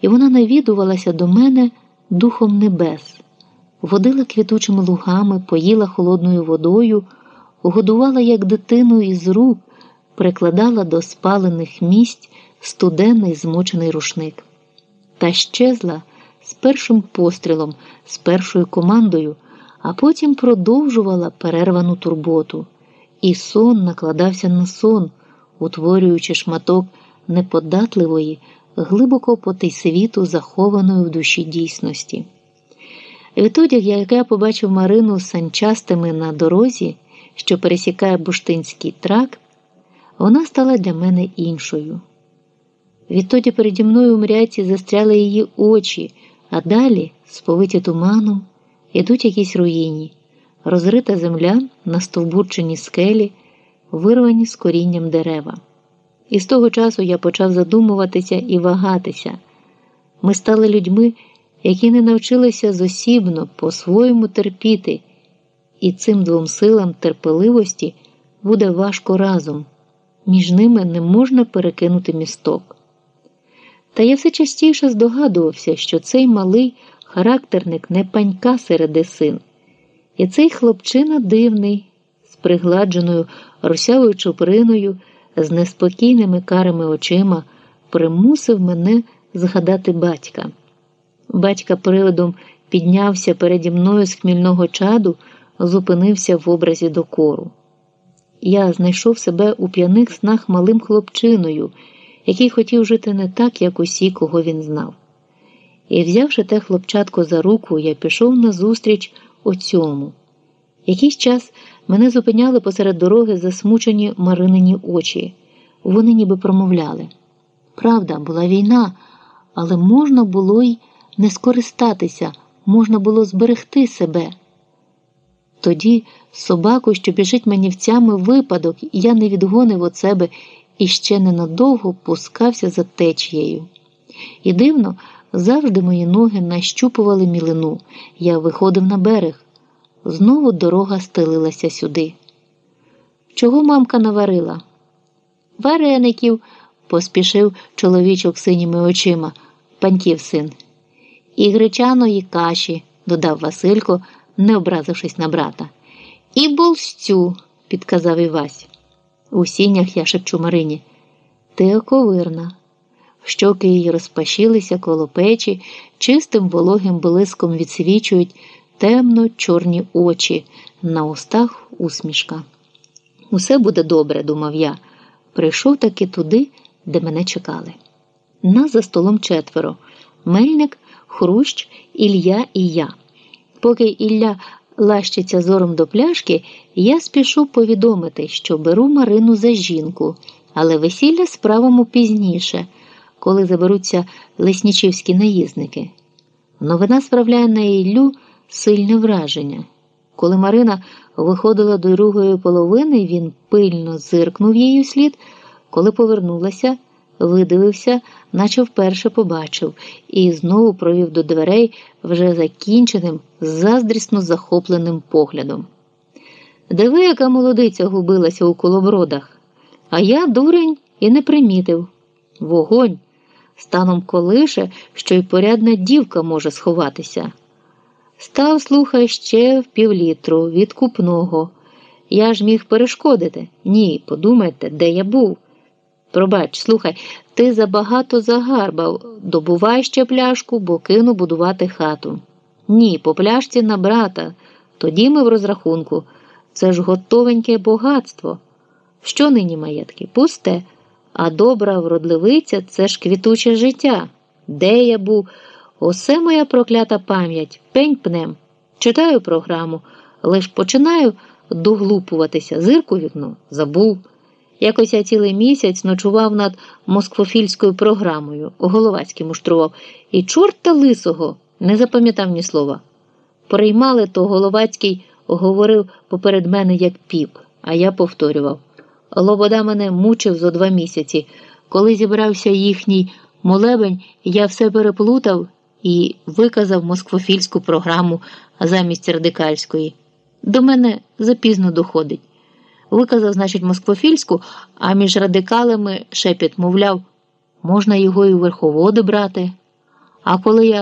і вона навідувалася до мене духом небес, водила квітучими лугами, поїла холодною водою, годувала як дитину із рук, прикладала до спалених місць студенний змочений рушник. Та щезла з першим пострілом, з першою командою, а потім продовжувала перервану турботу, і сон накладався на сон, утворюючи шматок неподатливої, глибоко поти світу, захованої в душі дійсності. Відтоді, як я побачив Марину санчастими на дорозі, що пересікає Буштинський трак, вона стала для мене іншою. Відтоді переді мною у мряці застряли її очі, а далі, сповиті туманом, ідуть якісь руїні, розрита земля на стовбурчені скелі, вирвані з корінням дерева. І з того часу я почав задумуватися і вагатися. Ми стали людьми, які не навчилися зосібно по-своєму терпіти, і цим двом силам терпеливості буде важко разом. Між ними не можна перекинути місток. Та я все частіше здогадувався, що цей малий характерник не панька середи син, і цей хлопчина дивний, з пригладженою русявою чуприною, з неспокійними карими очима, примусив мене згадати батька. Батька приводом піднявся переді мною з хмільного чаду, зупинився в образі докору. Я знайшов себе у п'яних снах малим хлопчиною який хотів жити не так, як усі, кого він знав. І, взявши те хлопчатко за руку, я пішов назустріч оцьому. Якийсь час мене зупиняли посеред дороги засмучені маринині очі. Вони ніби промовляли. Правда, була війна, але можна було й не скористатися, можна було зберегти себе. Тоді собаку, що біжить манівцями, випадок, і я не відгонив від себе і ще ненадовго пускався за течією. І дивно, завжди мої ноги нащупували мілину. Я виходив на берег. Знову дорога стелилася сюди. Чого мамка наварила? Вареників, поспішив чоловічок синіми очима, паньків син. І гречаної каші, додав Василько, не образившись на брата. І болстю, підказав Івась. У сінях я шепчу Марині. Ти оковирна. Щоки її розпашилися коло печі, чистим вологим блиском відсвічують темно чорні очі, на устах усмішка. Усе буде добре, думав я. Прийшов таки туди, де мене чекали. Нас за столом четверо Мельник, Хрущ, Ілля і я. Поки Ілля лащиться зором до пляшки, я спішу повідомити, що беру Марину за жінку, але весілля справимо пізніше, коли заберуться леснічівські наїзники. Новина справляє на Іллю сильне враження. Коли Марина виходила до другої половини, він пильно зиркнув її слід, коли повернулася видивився, наче вперше побачив, і знову провів до дверей вже закінченим, заздрісно захопленим поглядом. Диви, яка молодиця губилася у колобродах, а я, дурень, і не примітив. Вогонь станом колише, що й порядна дівка може сховатися. Став, слухай, ще в півлітру від купного. Я ж міг перешкодити. Ні, подумайте, де я був. Пробач, слухай, ти забагато загарбав. Добувай ще пляшку, бо кину будувати хату. Ні, по пляшці на брата. Тоді ми в розрахунку. Це ж готовеньке багатство. Що нині маєтки? Пусте, а добра вродливиця це ж квітуче життя. Де я був? Усе моя проклята пам'ять, пень пнем. Читаю програму, лиш починаю доглупуватися, зирку вікно забув. Якось я цілий місяць ночував над москвофільською програмою, Головацький муштрував, і чорта лисого не запам'ятав ні слова. Приймали, то Головацький говорив поперед мене як піп, а я повторював. Лобода мене мучив зо два місяці. Коли зібрався їхній молебень, я все переплутав і виказав москвофільську програму замість радикальської. До мене запізно доходить. Виказав, значить, москвофільську, а між радикалами шепіт, мовляв, можна його і верховоди брати. А коли я